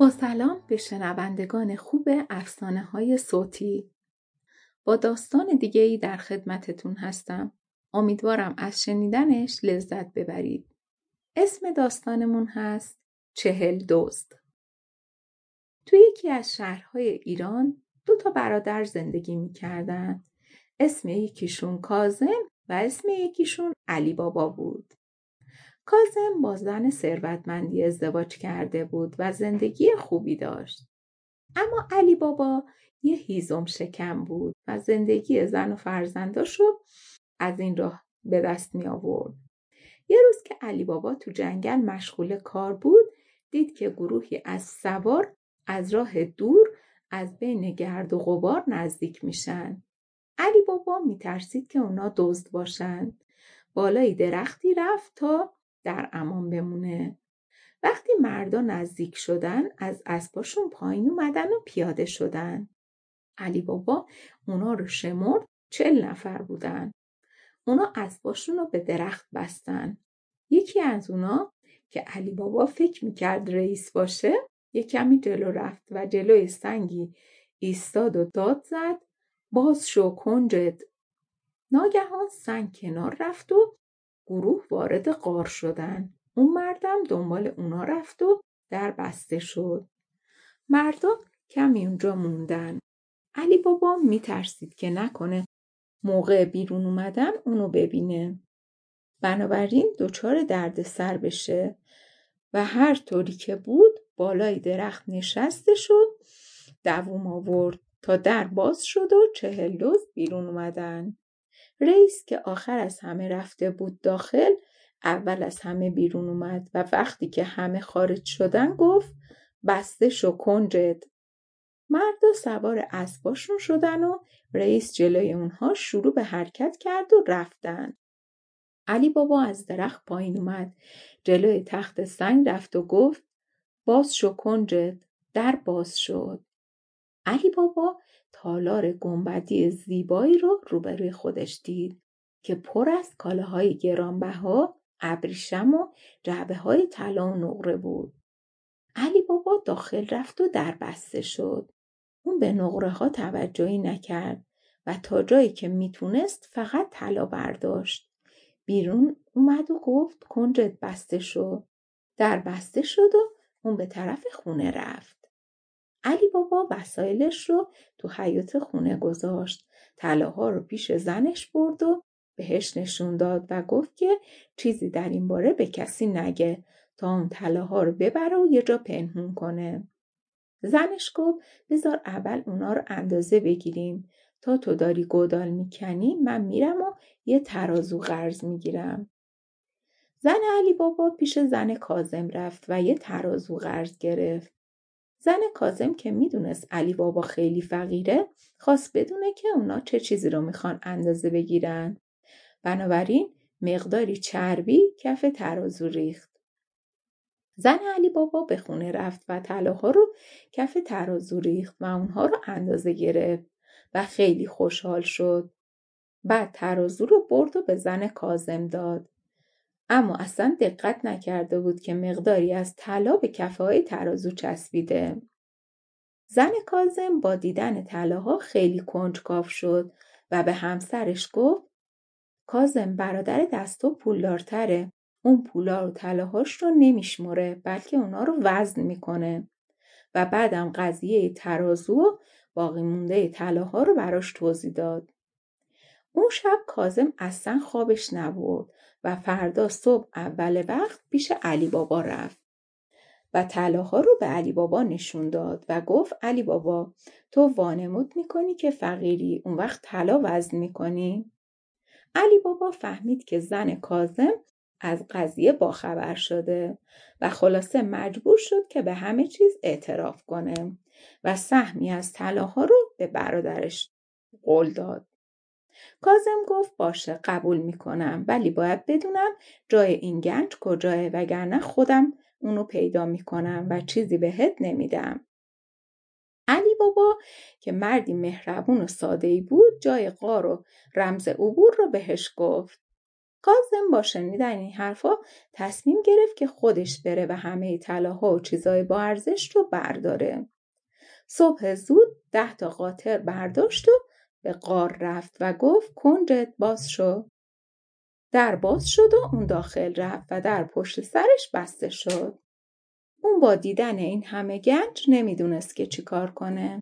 با سلام به شنوندگان خوب افسانه های صوتی. با داستان دیگه ای در خدمتتون هستم. امیدوارم از شنیدنش لذت ببرید. اسم داستانمون هست چهل دزد. توی یکی از شهرهای ایران دو تا برادر زندگی می‌کردن اسم یکیشون کازم و اسم یکیشون علی بابا بود. کازم با زن ثروتمندی ازدواج کرده بود و زندگی خوبی داشت. اما علی بابا یه هیزم شکم بود و زندگی زن و فرزنداشو از این راه به دست می آورد. یه روز که علی بابا تو جنگل مشغول کار بود دید که گروهی از سوار از راه دور از بین گرد و غبار نزدیک میشن. علی بابا میترسید که اونا دزد باشند. بالای درختی رفت تا در امان بمونه. وقتی مردا نزدیک شدن از اسباشون پایین اومدن و پیاده شدن. علی بابا اونا رو شمرد چل نفر بودن. اونا اسباشون رو به درخت بستن. یکی از اونا که علی بابا فکر می‌کرد رئیس باشه یه کمی جلو رفت و جلوی سنگی ایستاد و داد زد. باز شو کنجد. ناگهان سنگ کنار رفت و گروه وارد غار شدن. اون مردم دنبال اونا رفت و در بسته شد. مردا کمی اونجا موندن. علی بابا میترسید که نکنه موقع بیرون اومدن اونو ببینه. بنابراین دچار درد سر بشه و هر طوری که بود بالای درخت نشسته و دووم آورد تا در باز شد و چهل بیرون اومدن. رئیس که آخر از همه رفته بود داخل اول از همه بیرون اومد و وقتی که همه خارج شدن گفت بسته شو کنجد. مردا سوار اسباشون شدن و رئیس جلوی اونها شروع به حرکت کرد و رفتن. علی بابا از درخت پایین اومد. جلوی تخت سنگ رفت و گفت باز شو کنجد در باز شد. علی بابا تالار گنبدی زیبایی رو روبروی خودش دید که پر از کالاهای گرانبها ابریشم و جعبه های طلا و نقره بود. علی بابا داخل رفت و در بسته شد. اون به نقره ها توجهی نکرد و تا جایی که می‌تونست فقط طلا برداشت. بیرون اومد و گفت کنجت بسته شد در بسته شد و اون به طرف خونه رفت. علی بابا وسایلش رو تو حیات خونه گذاشت. طلاها رو پیش زنش برد و بهش نشون داد و گفت که چیزی در این باره به کسی نگه تا اون طلاها رو ببره و یه جا پنهون کنه. زنش گفت بذار اول اونا رو اندازه بگیریم تا تو داری گودال می‌کنی من میرم و یه ترازو قرض می‌گیرم. زن علی بابا پیش زن کازم رفت و یه ترازو قرض گرفت. زن کازم که می‌دونست علی بابا خیلی فقیره خواست بدونه که اونا چه چیزی رو می‌خوان اندازه بگیرن. بنابراین مقداری چربی کف ترازو ریخت. زن علی بابا به خونه رفت و طلاها رو کف ترازو ریخت و اونها رو اندازه گرفت و خیلی خوشحال شد. بعد ترازو رو برد و به زن کازم داد. اما اصلا دقت نکرده بود که مقداری از طلا به کفه های ترازو چسبیده. زن کازم با دیدن طلاها خیلی کنجکاو شد و به همسرش گفت کازم برادر دستو پولدارتره. اون پولا و طلاهاش رو نمیشمره بلکه اونا رو وزن می‌کنه و بعدم قضیه ترازو و باقی مونده طلاها رو براش توضیح داد. اون شب کازم اصلا خوابش نبرد و فردا صبح اول وقت پیش علی بابا رفت. و طلاها رو به علی بابا نشون داد و گفت علی بابا تو وانمود می‌کنی که فقیری اون وقت طلا وزن می‌کنی؟ علی بابا فهمید که زن کازم از قضیه باخبر شده و خلاصه مجبور شد که به همه چیز اعتراف کنه و سهمی از طلاها رو به برادرش قول داد. کازم گفت باشه قبول می‌کنم ولی باید بدونم جای این گنج کجاه وگرنه خودم اونو پیدا می‌کنم و چیزی بهت نمیدم. علی بابا که مردی مهربون و ساده بود جای قار و رمز عبور رو بهش گفت. کازم با شنیدن این حرفا تصمیم گرفت که خودش بره و همه طلاها و چیزای با ارزش رو برداره. صبح زود ده تا قاطر برداشت و به قار رفت و گفت کنجت باز شو. در باز شد و اون داخل رفت و در پشت سرش بسته شد. اون با دیدن این همه گنج نمی‌دونست که چیکار کنه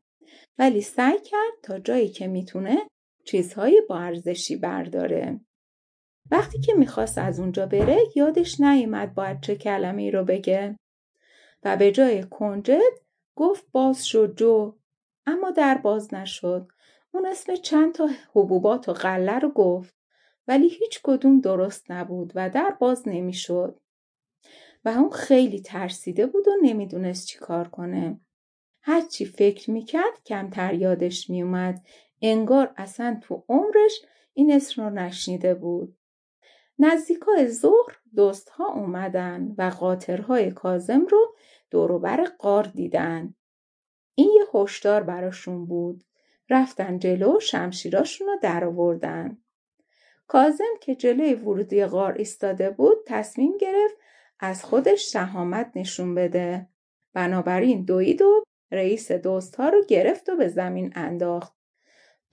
ولی سعی کرد تا جایی که می‌تونه چیزهای با ارزشی برداره. وقتی که می‌خواست از اونجا بره یادش نیومد باید چه کلمه ای رو بگه و به جای کنجد گفت باز شد جو اما در باز نشد اون اسم چند تا حبوبات و غله رو گفت ولی هیچ کدوم درست نبود و در باز نمی‌شد و اون خیلی ترسیده بود و نمی‌دونست چی کار کنه. هرچی فکر می‌کرد کمتر یادش میومد. انگار اصلا تو عمرش این اسم رو نشنیده بود. نزدیکای ظهر دوستها اومدن و قاطرهای کازم رو دوروبر قار دیدن. این یه هشدار براشون بود. رفتن جلو شمشیراشون رو در آوردن. کازم که جلوی ورودی غار ایستاده بود تصمیم گرفت از خودش شهامت نشون بده. بنابراین دوید و رئیس دوستها رو گرفت و به زمین انداخت.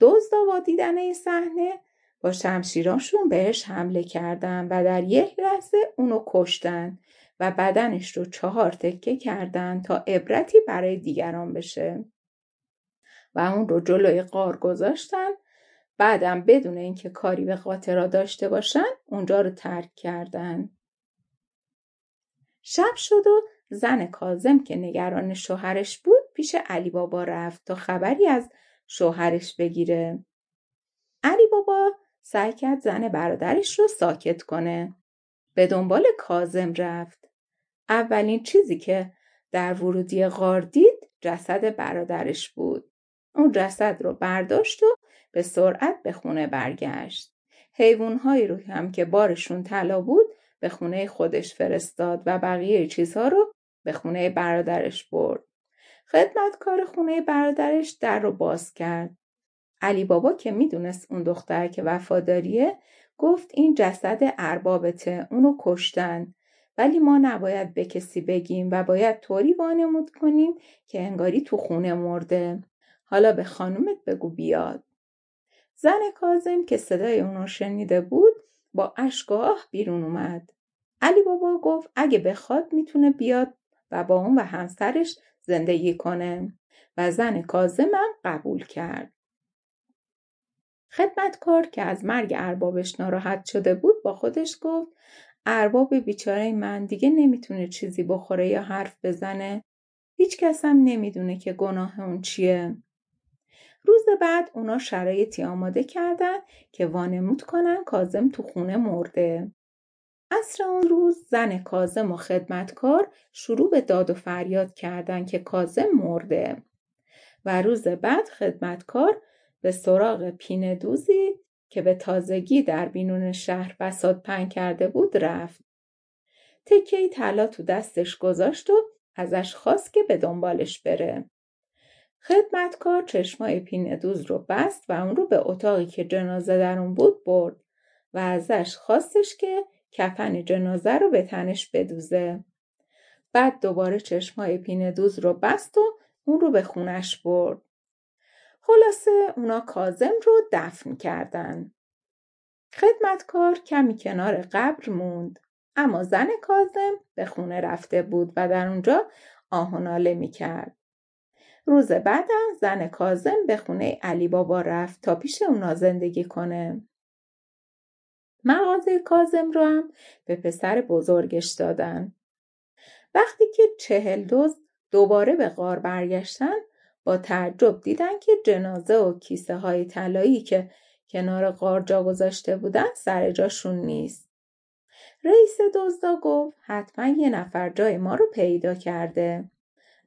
دزدا با دیدن این صحنه با شمشیراشون بهش حمله کردن و در یک لحظه اونو کشتن و بدنش رو چهار تکه کردن تا عبرتی برای دیگران بشه. و اون رو جلوی قار گذاشتن بعدم بدون اینکه کاری به خاطرا داشته باشن اونجا رو ترک کردن. شب شد و زن کازم که نگران شوهرش بود پیش علی بابا رفت تا خبری از شوهرش بگیره. علی بابا سعی کرد زن برادرش رو ساکت کنه. به دنبال کازم رفت. اولین چیزی که در ورودی غار دید جسد برادرش بود. اون جسد رو برداشت و به سرعت به خونه برگشت. حیوانهایی رو هم که بارشون طلا بود به خونه خودش فرستاد و بقیه چیزها رو به خونه برادرش برد. خدمتکار خونه برادرش در رو باز کرد. علی بابا که می‌دونست اون دختر که وفاداریه گفت این جسد اربابته اونو کشتن ولی ما نباید به کسی بگیم و باید طوری وانمود کنیم که انگاری تو خونه مرده. حالا به خانومت بگو بیاد. زن کازم که صدای اونو شنیده بود با اشکاه بیرون اومد. علی بابا گفت اگه بخواد می‌تونه بیاد و با اون و همسرش زندگی کنه و زن کازمم قبول کرد. خدمتکار که از مرگ اربابش ناراحت شده بود با خودش گفت ارباب بیچاره من دیگه نمی‌تونه چیزی بخوره یا حرف بزنه. هیچ کس هم نمی‌دونه که گناه اون چیه. روز بعد اونا شرایطی آماده کردن که وانمود کنن کازم تو خونه مرده. عصر اون روز زن کازم و خدمتکار شروع به داد و فریاد کردن که کازم مرده و روز بعد خدمتکار به سراغ پینه دوزی که به تازگی در بینون شهر بساد پن کرده بود رفت. تکه طلا تو دستش گذاشت و ازش خواست که به دنبالش بره. خدمتکار چشمای پینه دوز رو بست و اون رو به اتاقی که جنازه در اون بود برد و ازش خواستش که کفن جنازه رو به تنش بدوزه. بعد دوباره چشمای پینه دوز رو بست و اون رو به خونش برد. خلاصه اونا کازم رو دفن کردن. خدمتکار کمی کنار قبر موند. اما زن کازم به خونه رفته بود و در اونجا آهناله می کرد. روز بعدم زن کازم به خونه علی بابا رفت تا پیش اونا زندگی کنه. مغازه کازم رو هم به پسر بزرگش دادن. وقتی که چهل دوز دوباره به غار برگشتن با تعجب دیدن که جنازه و کیسه های طلایی که کنار غار جا گذاشته بودن سر جاشون نیست. رئیس دزدا گفت حتما یه نفر جای ما رو پیدا کرده.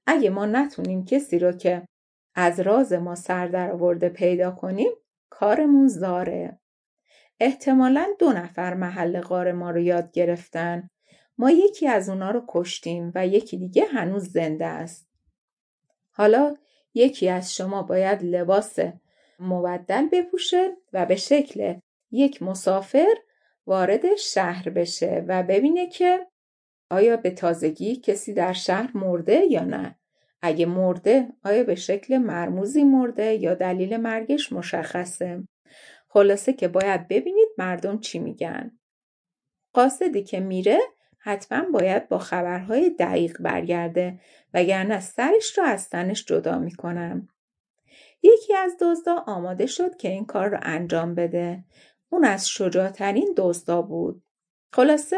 اگه ما نتونیم کسی رو که از راز ما سر در آورده پیدا کنیم کارمون زاره. احتمالا دو نفر محل غار ما رو یاد گرفتن. ما یکی از اونا رو کشتیم و یکی دیگه هنوز زنده است. حالا یکی از شما باید لباس مبدل بپوشه و به شکل یک مسافر وارد شهر بشه و ببینه که آیا به تازگی کسی در شهر مرده یا نه اگه مرده آیا به شکل مرموزی مرده یا دلیل مرگش مشخصه؟ خلاصه که باید ببینید مردم چی میگن. قاصدی که میره حتما باید با خبرهای دقیق برگرده وگرنه سرش رو از تنش جدا می‌کنم یکی از دزدا آماده شد که این کار رو انجام بده. اون از شجاعترین دزدا بود. خلاصه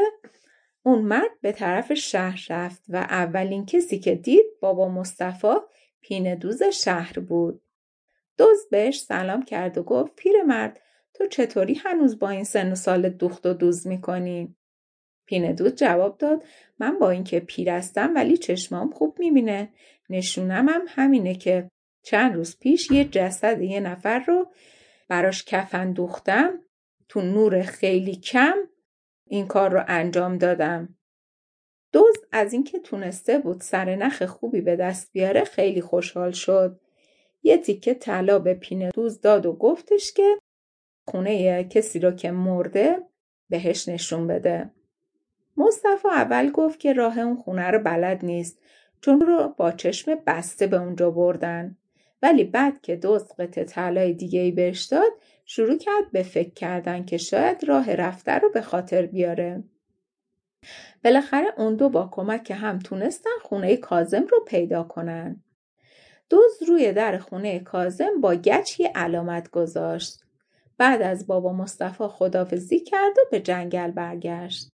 اون مرد به طرف شهر رفت و اولین کسی که دید بابا مصطفی پینه دوز شهر بود. دوز بهش سلام کرد و گفت پیرمرد تو چطوری هنوز با این سن و سال دوخت و دوز می‌کنی؟ پینه دوز جواب داد من با اینکه پیر هستم ولی چشمام خوب می‌بینه نشونم هم همینه که چند روز پیش یه جسد یه نفر رو براش کفن دوختم تو نور خیلی کم این کار رو انجام دادم. دوز از اینکه تونسته بود سر نخ خوبی به دست بیاره خیلی خوشحال شد. یه تیکه طلا به پینه دوز داد و گفتش که خونه کسی رو که مرده بهش نشون بده. مصطفی اول گفت که راه اون خونه رو بلد نیست چون رو با چشم بسته به اونجا بردن. ولی بعد که دوست قطع طلای دیگه ای بهش داد شروع کرد به فکر کردن که شاید راه رفته رو به خاطر بیاره. بالاخره اون دو با کمک هم تونستن خونه کازم رو پیدا کنن. دوز روی در خونه کازم با گچی علامت گذاشت. بعد از بابا مصطفی خدافزی کرد و به جنگل برگشت.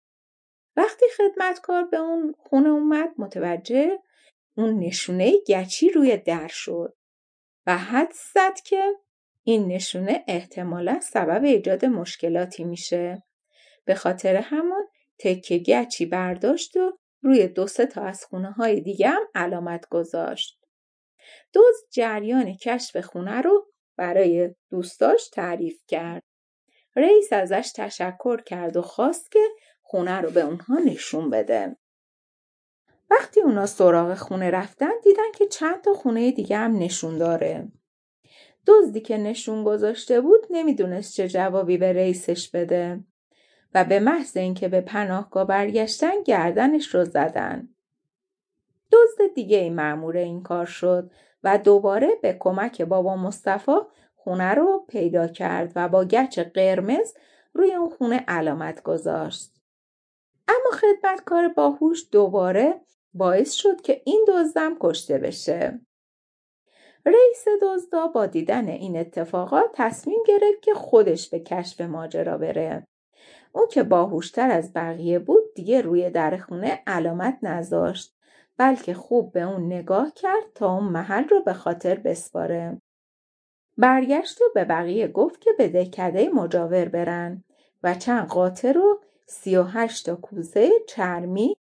وقتی خدمتکار به اون خونه اومد متوجه اون نشونه گچی روی در شد و حد زد که این نشونه احتمالا سبب ایجاد مشکلاتی میشه. به خاطر همون تکه گچی برداشت و روی دو سه تا از خونه های دیگه هم علامت گذاشت. دوز جریان کشف خونه رو برای دوستاش تعریف کرد. رئیس ازش تشکر کرد و خواست که خونه رو به اونها نشون بده. وقتی اونا سراغ خونه رفتن دیدن که چند تا خونه دیگه هم نشون داره. دزدی که نشون گذاشته بود نمی‌دونست چه جوابی به رئیسش بده و به محض اینکه به پناهگاه برگشتن گردنش رو زدن. دزد دیگه ای معمور این کار شد و دوباره به کمک بابا مصطفی خونه رو پیدا کرد و با گچ قرمز روی اون خونه علامت گذاشت. اما خدمتکار باهوش دوباره باعث شد که این دزدم کشته بشه. رئیس دزدا با دیدن این اتفاقات تصمیم گرفت که خودش به کشف ماجرا بره. اون که باهوشتر از بقیه بود دیگه روی در خونه علامت نذاشت بلکه خوب به اون نگاه کرد تا اون محل رو به خاطر بسپاره. برگشت و به بقیه گفت که به دکده مجاور برن و چند قاطر رو سی و هشت تا کوزه چرمی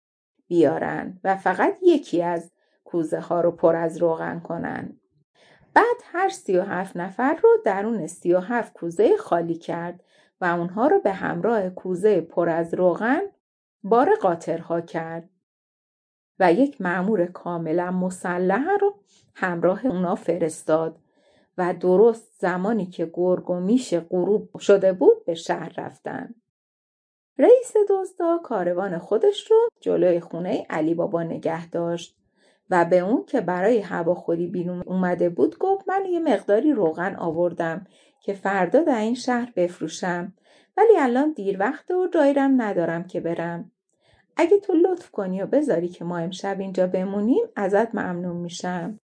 بیارن و فقط یکی از کوزه ها رو پر از روغن کنن. بعد هر سی و هفت نفر رو درون سی و هفت کوزه خالی کرد و اونها رو به همراه کوزه پر از روغن بار قاطرها کرد و یک معمور کاملا مسلح رو همراه اونا فرستاد و درست زمانی که گرگ و میش غروب شده بود به شهر رفتن. رئیس دزدا کاروان خودش رو جلوی خونه علی بابا نگه داشت و به اون که برای هواخوری بیرون اومده بود گفت من یه مقداری روغن آوردم که فردا در این شهر بفروشم. ولی الان دیر وقته و جایرم ندارم که برم. اگه تو لطف کنی و بذاری که ما امشب اینجا بمونیم ازت ممنون میشم.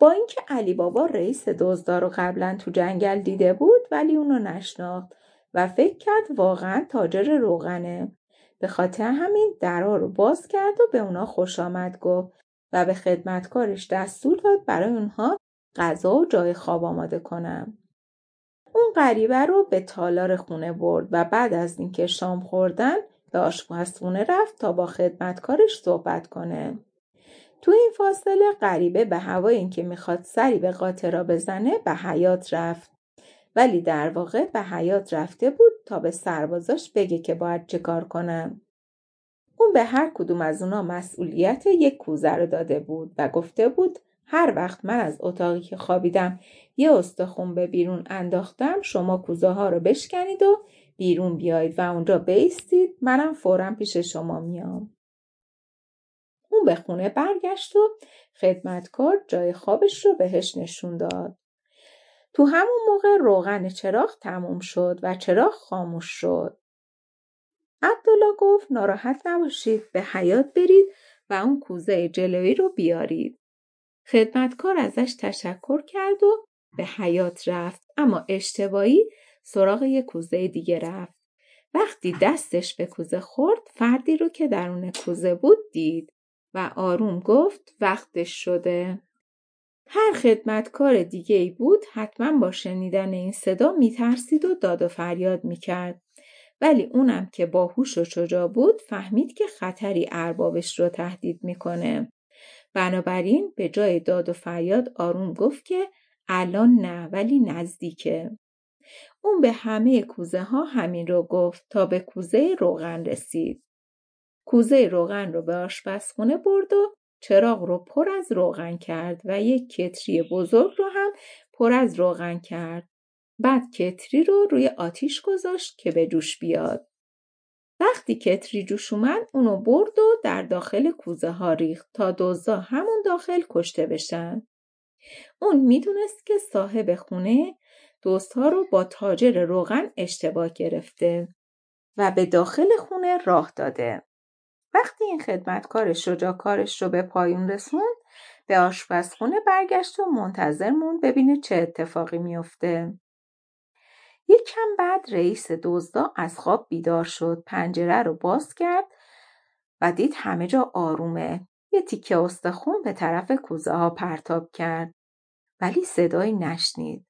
با اینکه علی بابا رئیس دزدا رو قبلا تو جنگل دیده بود ولی اونو نشناخت و فکر کرد واقعا تاجر روغنه. به خاطر همین درا رو باز کرد و به اونا خوش آمد گفت و به خدمتکارش دستور داد برای اونها غذا و جای خواب آماده کنم. اون غریبه رو به تالار خونه برد و بعد از اینکه شام خوردن به آشپزخونه رفت تا با خدمتکارش صحبت کنه. تو این فاصله غریبه به هوای اینکه می‌خواد سری به قاطرا بزنه به حیات رفت. ولی در واقع به حیات رفته بود تا به سربازاش بگه که باید چه کار کنم. اون به هر کدوم از اونا مسئولیت یک کوزه رو داده بود و گفته بود هر وقت من از اتاقی که خوابیدم یه استخون به بیرون انداختم شما کوزه ها رو بشکنید و بیرون بیایید و اونجا بیستید منم فورا پیش شما میام. اون به خونه برگشت و خدمتکار جای خوابش رو بهش نشون داد. تو همون موقع روغن چراغ تموم شد و چراغ خاموش شد. عبدالله گفت ناراحت نباشید به حیات برید و اون کوزه جلویی رو بیارید. خدمتکار ازش تشکر کرد و به حیات رفت اما اشتباهی سراغ یه کوزه دیگه رفت. وقتی دستش به کوزه خورد فردی رو که درون کوزه بود دید و آروم گفت وقتش شده. هر خدمتکار دیگه ای بود حتما با شنیدن این صدا میترسید و داد و فریاد می‌کرد. ولی اونم که باهوش و شجاع بود فهمید که خطری اربابش رو تهدید می‌کنه. بنابراین به جای داد و فریاد آروم گفت که الان نه ولی نزدیکه. اون به همه کوزه ها همین رو گفت تا به کوزه روغن رسید. کوزه روغن رو به آشپزخونه برد و چراغ رو پر از روغن کرد و یک کتری بزرگ رو هم پر از روغن کرد. بعد کتری رو روی آتیش گذاشت که به جوش بیاد. وقتی کتری جوش اومد اونو برد و در داخل کوزه ها ریخت تا دزدا همون داخل کشته بشن. اون می‌دونست که صاحب خونه ها رو با تاجر روغن اشتباه گرفته و به داخل خونه راه داده. وقتی این خدمتکار شجاع کارش رو به پایون رسوند به آشپزخونه برگشت و منتظر موند ببینه چه اتفاقی میافته. یک کم بعد رئیس دزدا از خواب بیدار شد پنجره رو باز کرد و دید همه جا آرومه. یه تیکه استخون به طرف کوزه ها پرتاب کرد ولی صدایی نشنید.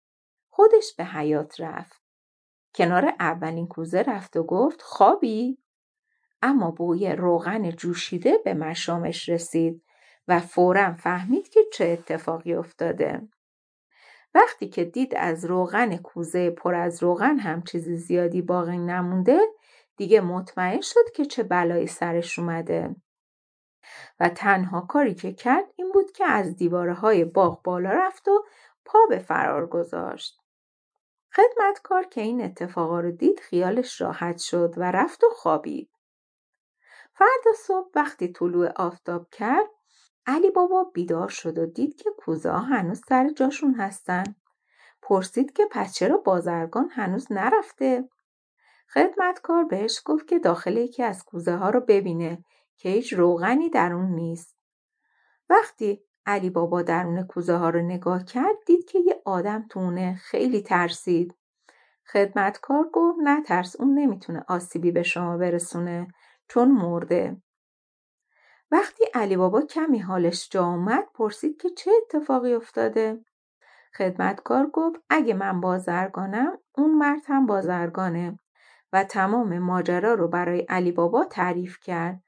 خودش به حیات رفت. کنار اولین کوزه رفت و گفت خوابی؟ اما بوی روغن جوشیده به مشامش رسید و فورا فهمید که چه اتفاقی افتاده وقتی که دید از روغن کوزه پر از روغن هم چیزی زیادی باقی نمونده دیگه مطمئن شد که چه بلایی سرش اومده و تنها کاری که کرد این بود که از دیواره های باغ بالا رفت و پا به فرار گذاشت. خدمتکار که این اتفاقا رو دید خیالش راحت شد و رفت و خوابید. فردا صبح وقتی طلوع آفتاب کرد علی بابا بیدار شد و دید که کوزه ها هنوز سر جاشون هستن. پرسید که پس چرا بازرگان هنوز نرفته؟ خدمتکار بهش گفت که داخل یکی از کوزه ها رو ببینه که هیچ روغنی در اون نیست. وقتی علی بابا درون کوزه ها رو نگاه کرد دید که یه آدم تونه خیلی ترسید. خدمتکار گفت نه ترس اون نمی‌تونه آسیبی به شما برسونه چون مرده. وقتی علی بابا کمی حالش جا اومد پرسید که چه اتفاقی افتاده؟ خدمتکار گفت اگه من بازرگانم اون مرد هم بازرگانه و تمام ماجرا رو برای علی بابا تعریف کرد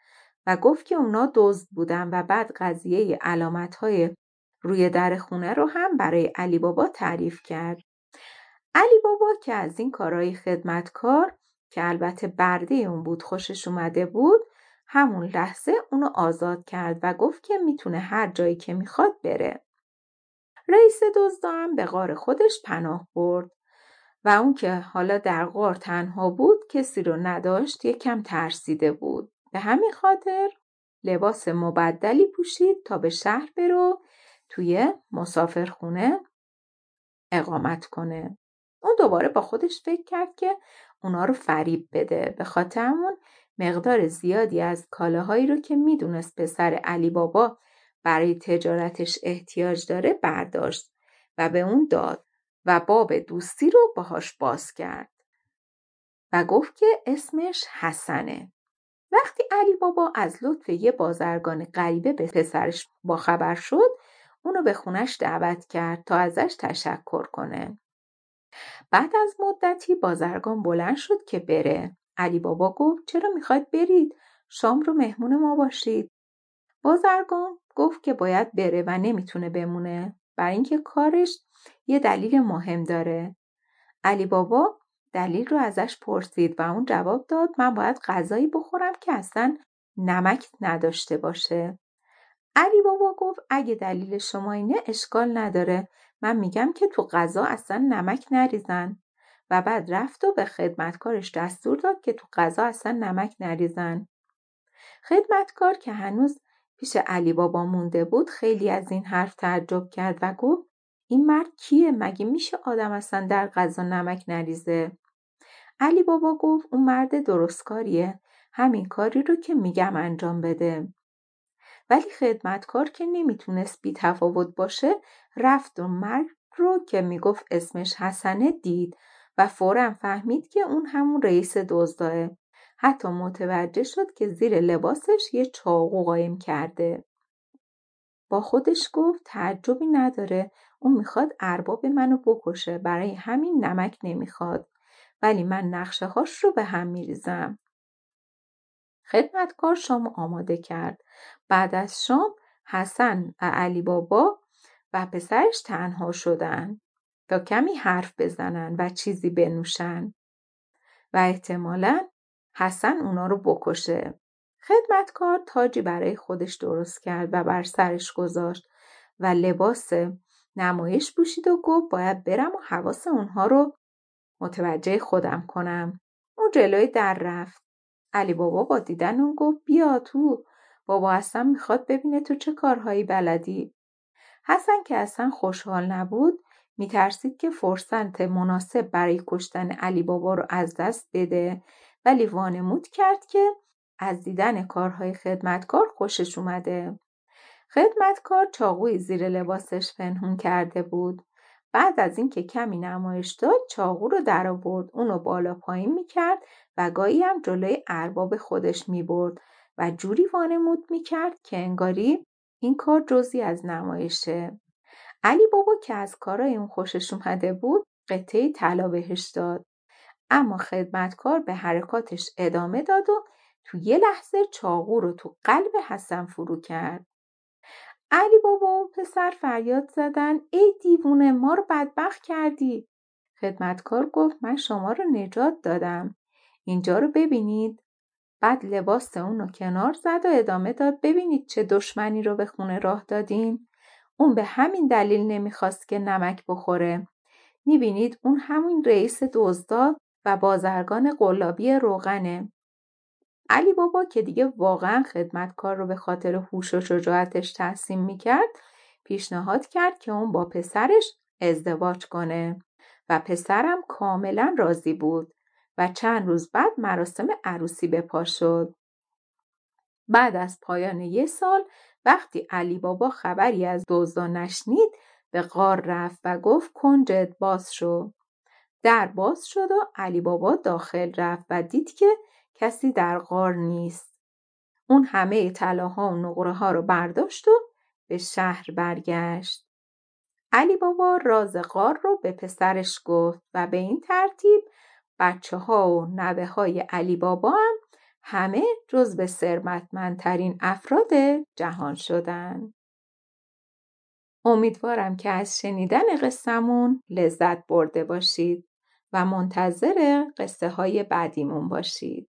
و گفت که اونا دزد بودن و بعد قضیه علامت های روی در خونه رو هم برای علی بابا تعریف کرد. علی بابا که از این کارهای خدمتکار که البته برده اون بود خوشش اومده بود همون لحظه اونو آزاد کرد و گفت که می‌تونه هر جایی که می‌خواد بره. رئیس دزدا هم به غار خودش پناه برد و اون که حالا در غار تنها بود کسی رو نداشت یکم ترسیده بود. به همین خاطر لباس مبدلی پوشید تا به شهر برو توی مسافرخونه اقامت کنه. اون دوباره با خودش فکر کرد که اونا رو فریب بده به خاطر همون مقدار زیادی از کالاهایی رو که می‌دونست پسر علی بابا برای تجارتش احتیاج داره برداشت و به اون داد و باب دوستی رو باهاش باز کرد و گفت که اسمش حسنه وقتی علی بابا از لطف یه بازرگان غریبه به پسرش با خبر شد اونو به خونش دعوت کرد تا ازش تشکر کنه. بعد از مدتی بازرگان بلند شد که بره. علی بابا گفت چرا می‌خواید برید؟ شام رو مهمون ما باشید. بازرگان گفت که باید بره و نمی‌تونه بمونه برای اینکه کارش یه دلیل مهم داره. علی بابا دلیل رو ازش پرسید و اون جواب داد من باید غذایی بخورم که اصلا نمک نداشته باشه. علی بابا گفت اگه دلیل شما اینه اشکال نداره. من میگم که تو غذا اصلا نمک نریزن. و بعد رفت و به خدمتکارش دستور داد که تو غذا اصلا نمک نریزن. خدمتکار که هنوز پیش علی بابا مونده بود خیلی از این حرف تعجب کرد و گفت این مرد کیه؟ مگه میشه آدم اصلا در غذا نمک نریزه؟ علی بابا گفت اون مرد درستکاریه. همین کاری رو که میگم انجام بده. ولی خدمتکار که نمی‌تونست بی تفاوت باشه رفت و مرد رو که می‌گفت اسمش حسنه دید و فورا فهمید که اون همون رئیس دزداه. حتی متوجه شد که زیر لباسش یه چاقو قایم کرده. با خودش گفت تعجبی نداره اون می‌خواد ارباب منو بکشه برای همین نمک نمی‌خواد. ولی من نقشه هاش رو به هم میریزم. خدمتکار شام آماده کرد بعد از شام حسن و علی بابا و پسرش تنها شدن تا کمی حرف بزنن و چیزی بنوشن و احتمالا حسن اونا رو بکشه. خدمتکار تاجی برای خودش درست کرد و بر سرش گذاشت و لباس نمایش پوشید و گفت باید برم و حواس اونها رو متوجه خودم کنم. اون جلوی در رفت. علی بابا با دیدن اون گفت بیا تو. بابا اصلا می‌خواد ببینه تو چه کارهایی بلدی. حسن که اصلا خوشحال نبود میترسید که فرصت مناسب برای کشتن علی بابا رو از دست بده. ولی وانمود کرد که از دیدن کارهای خدمتکار خوشش اومده. خدمتکار چاقوی زیر لباسش پنهون کرده بود. بعد از اینکه کمی نمایش داد چاقو رو در آورد اونو بالا پایین می‌کرد و گاهی هم جلوی ارباب خودش می‌برد و جوری وانمود می‌کرد که انگاری این کار جزی از نمایشه. علی بابا که از کارای اون خوشش اومده بود قطعه طلا بهش داد. اما خدمتکار به حرکاتش ادامه داد و تو یه لحظه چاقو رو تو قلب حسن فرو کرد. علی بابا و پسر فریاد زدن ای دیوونه ما رو بدبخت کردی. خدمتکار گفت من شما رو نجات دادم. اینجا رو ببینید. بعد لباس اون رو کنار زد و ادامه داد ببینید چه دشمنی رو به خونه راه دادین اون به همین دلیل نمی‌خواست که نمک بخوره. می‌بینید اون همین رئیس دزدا و بازرگان قلابی روغنه. علی بابا که دیگه واقعا خدمتکار رو به خاطر هوش و شجاعتش تحسین می‌کرد پیشنهاد کرد که اون با پسرش ازدواج کنه و پسرم کاملا راضی بود و چند روز بعد مراسم عروسی به پا شد. بعد از پایان یه سال وقتی علی بابا خبری از دوزا نشنید به غار رفت و گفت کنجد باز شو. در باز شد و علی بابا داخل رفت و دید که کسی در غار نیست. اون همه طلاها و نقره ها رو برداشت و به شهر برگشت. علی بابا راز غار رو به پسرش گفت و به این ترتیب بچه ها و نوه های علی بابا هم همه جز به ثروتمندترین افراد جهان شدن. امیدوارم که از شنیدن قصهمون لذت برده باشید و منتظر قصه های بعدیمون باشید.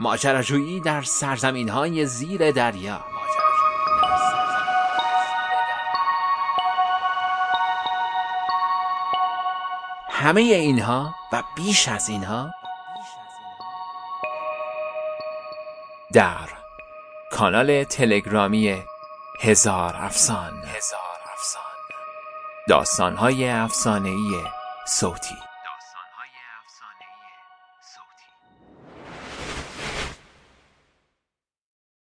ماجراجویی در سرزمین های زیر دریا. همه اینها و بیش از اینها در کانال تلگرامی هزار افسان. هزار افسان. داستانهای افسانهای صوتی.